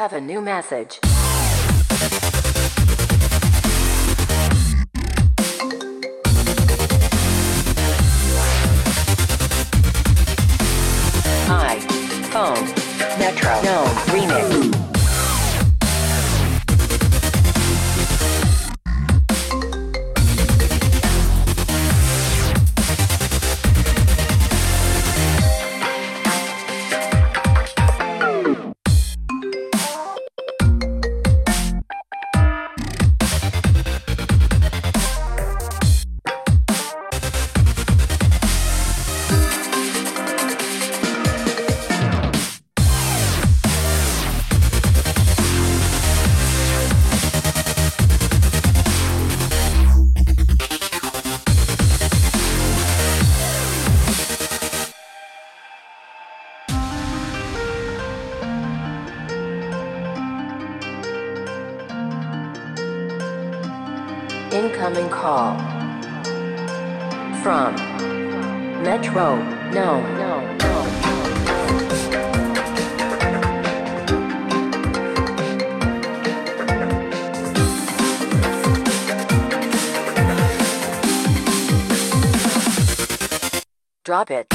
have a new message. Hi. Phone. Metro. No. Remix. Incoming call. From Metro. No, no, no. Drop it.